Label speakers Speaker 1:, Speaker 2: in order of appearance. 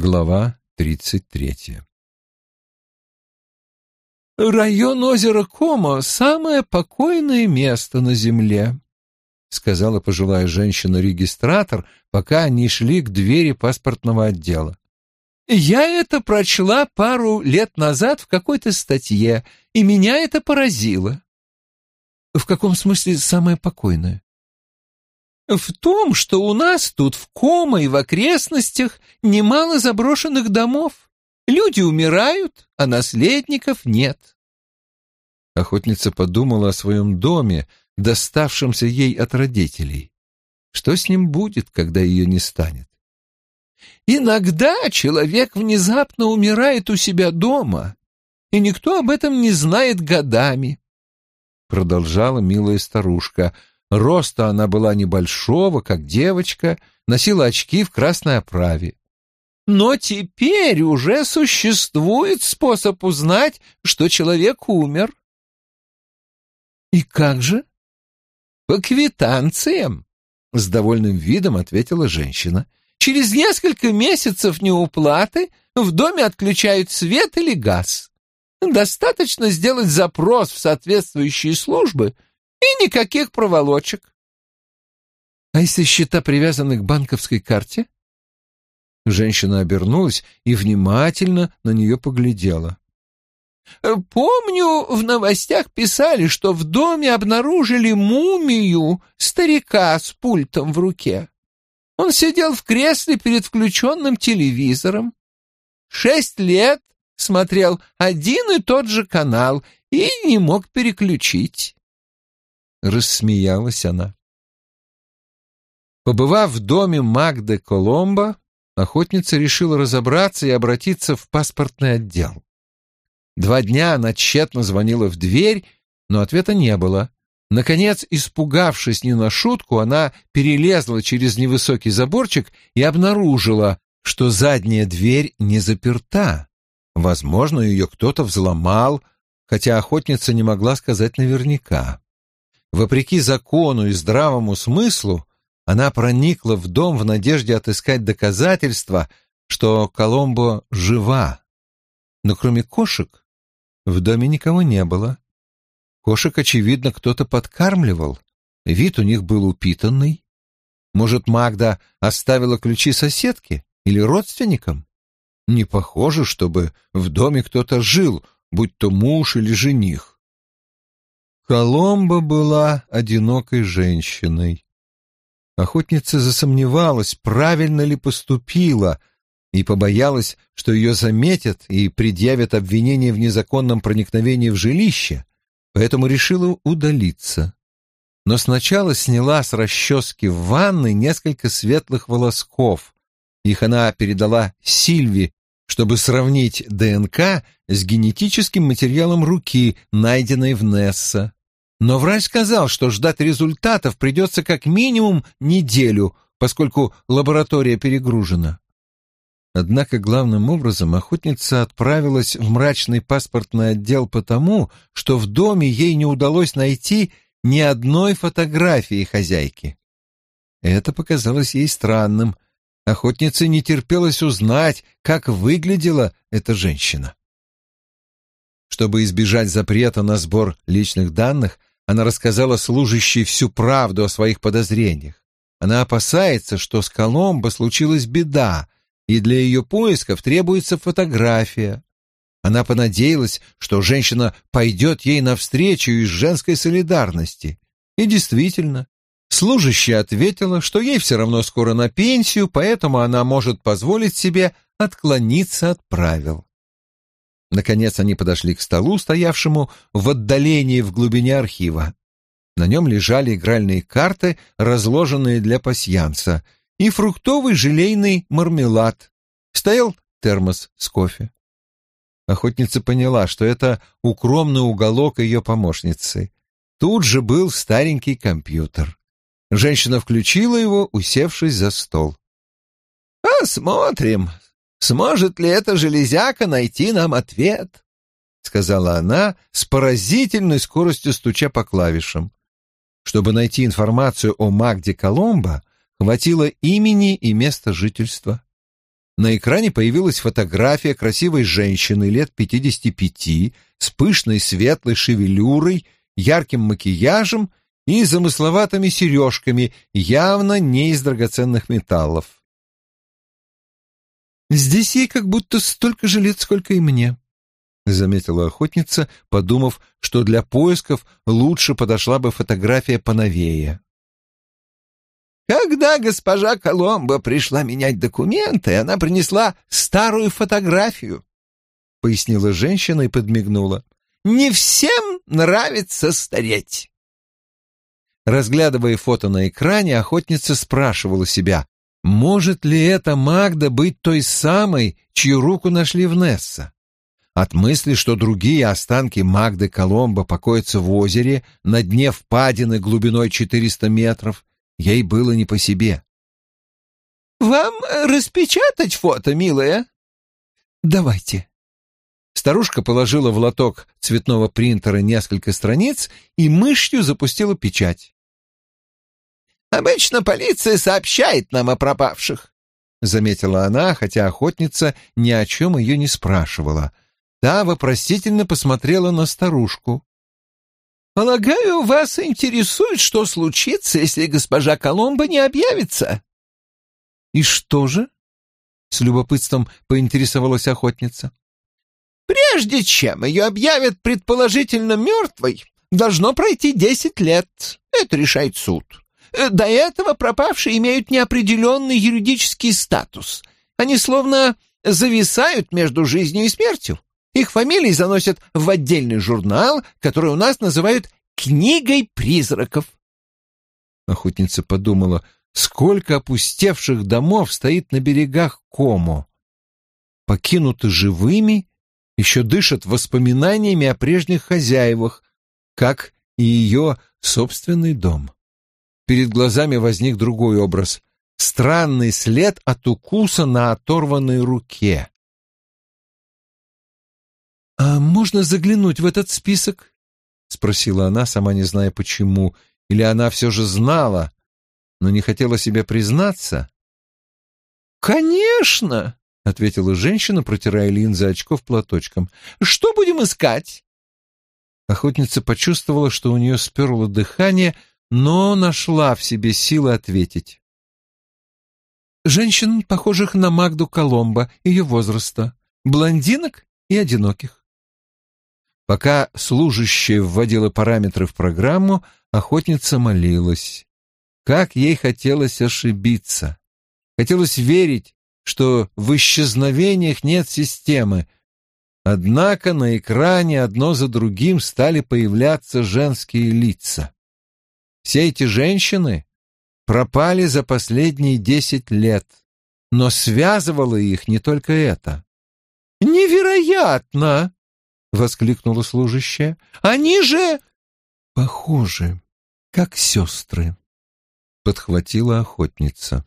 Speaker 1: Глава тридцать третья
Speaker 2: «Район озера Комо — самое покойное место на земле», — сказала пожилая женщина-регистратор, пока они шли к двери паспортного отдела. «Я это прочла пару лет назад в какой-то статье, и меня это поразило». «В каком смысле самое покойное?» В том, что у нас тут в Кома и в окрестностях немало заброшенных домов. Люди умирают, а наследников нет. Охотница подумала о своем доме, доставшемся ей от родителей. Что с ним будет, когда ее не станет? Иногда человек внезапно умирает у себя дома, и никто об этом не знает годами, — продолжала милая старушка, — Роста она была небольшого, как девочка, носила очки в красной оправе. Но теперь уже существует способ узнать, что человек умер. И как же? По квитанциям, с довольным видом ответила женщина. Через несколько месяцев неуплаты в доме отключают свет или газ. Достаточно сделать запрос в соответствующие службы — и никаких проволочек. А если счета привязаны к банковской карте? Женщина обернулась и внимательно на нее поглядела. «Помню, в новостях писали, что в доме обнаружили мумию старика с пультом в руке. Он сидел в кресле перед включенным телевизором. Шесть лет смотрел один и тот же канал и не мог переключить. — рассмеялась она. Побывав в доме Магды Коломбо, охотница решила разобраться и обратиться в паспортный отдел. Два дня она тщетно звонила в дверь, но ответа не было. Наконец, испугавшись не на шутку, она перелезла через невысокий заборчик и обнаружила, что задняя дверь не заперта. Возможно, ее кто-то взломал, хотя охотница не могла сказать наверняка. Вопреки закону и здравому смыслу, она проникла в дом в надежде отыскать доказательства, что Коломбо жива. Но кроме кошек в доме никого не было. Кошек, очевидно, кто-то подкармливал. Вид у них был упитанный. Может, Магда оставила ключи соседке или родственникам? Не похоже, чтобы в доме кто-то жил, будь то муж или жених. Коломба была одинокой женщиной. Охотница засомневалась, правильно ли поступила, и побоялась, что ее заметят и предъявят обвинение в незаконном проникновении в жилище, поэтому решила удалиться. Но сначала сняла с расчески в ванной несколько светлых волосков. Их она передала Сильви, чтобы сравнить ДНК с генетическим материалом руки, найденной в Несса. Но врач сказал, что ждать результатов придется как минимум неделю, поскольку лаборатория перегружена. Однако главным образом охотница отправилась в мрачный паспортный отдел потому, что в доме ей не удалось найти ни одной фотографии хозяйки. Это показалось ей странным. Охотнице не терпелось узнать, как выглядела эта женщина. Чтобы избежать запрета на сбор личных данных, она рассказала служащей всю правду о своих подозрениях. Она опасается, что с Коломбо случилась беда, и для ее поисков требуется фотография. Она понадеялась, что женщина пойдет ей навстречу из женской солидарности. И действительно, служащая ответила, что ей все равно скоро на пенсию, поэтому она может позволить себе отклониться от правил. Наконец они подошли к столу, стоявшему в отдалении в глубине архива. На нем лежали игральные карты, разложенные для пасьянса, и фруктовый желейный мармелад. Стоял термос с кофе. Охотница поняла, что это укромный уголок ее помощницы. Тут же был старенький компьютер. Женщина включила его, усевшись за стол. «Посмотрим, сможет ли эта железяка найти нам ответ?» — сказала она с поразительной скоростью стуча по клавишам. Чтобы найти информацию о Магде Коломбо, хватило имени и места жительства. На экране появилась фотография красивой женщины лет 55 с пышной светлой шевелюрой, ярким макияжем и замысловатыми сережками, явно не из драгоценных металлов. «Здесь ей как будто столько же лет, сколько и мне», — заметила охотница, подумав, что для поисков лучше подошла бы фотография поновее.
Speaker 3: Когда госпожа Коломбо пришла менять документы, она принесла старую фотографию, — пояснила женщина и подмигнула. Не всем нравится стареть.
Speaker 2: Разглядывая фото на экране, охотница спрашивала себя, может ли эта Магда быть той самой, чью руку нашли в Несса? От мысли, что другие останки Магды Коломбо покоятся в озере на дне впадины глубиной 400 метров, ей было не по себе.
Speaker 3: «Вам распечатать фото, милая?»
Speaker 2: «Давайте», Старушка положила в лоток цветного принтера несколько страниц и мышью запустила печать.
Speaker 3: «Обычно полиция сообщает нам о пропавших», — заметила она, хотя охотница ни о чем ее не спрашивала. Та вопросительно посмотрела на старушку. «Полагаю, вас интересует, что случится, если госпожа Коломбо не объявится?»
Speaker 2: «И что же?» — с любопытством поинтересовалась охотница.
Speaker 3: Прежде чем ее объявят предположительно мертвой, должно пройти десять лет. Это решает суд. До этого пропавшие имеют неопределенный юридический статус. Они словно зависают между жизнью и смертью. Их фамилии заносят в отдельный журнал, который у нас называют «Книгой призраков».
Speaker 2: Охотница подумала, сколько опустевших домов стоит на берегах Комо. Покинуты живыми еще дышат воспоминаниями о прежних хозяевах, как и ее собственный дом. Перед глазами возник другой образ — странный след от укуса на оторванной руке. «А можно заглянуть в этот список?» — спросила она, сама не зная почему. Или она все же знала, но не хотела себе признаться?
Speaker 3: «Конечно!» — ответила женщина, протирая линзы очков платочком. «Что будем искать?»
Speaker 2: Охотница почувствовала, что у нее сперло дыхание, но нашла в себе силы ответить. «Женщин, похожих на Магду Коломбо, ее возраста, блондинок и одиноких». Пока служащая вводила параметры в программу, охотница молилась. Как ей хотелось ошибиться. Хотелось верить, что в исчезновениях нет системы. Однако на экране одно за другим стали появляться женские лица. Все эти женщины пропали за последние десять лет, но связывало их не только это.
Speaker 3: «Невероятно!» — воскликнула служащая. «Они же...»
Speaker 2: «Похожи, как сестры», — подхватила охотница.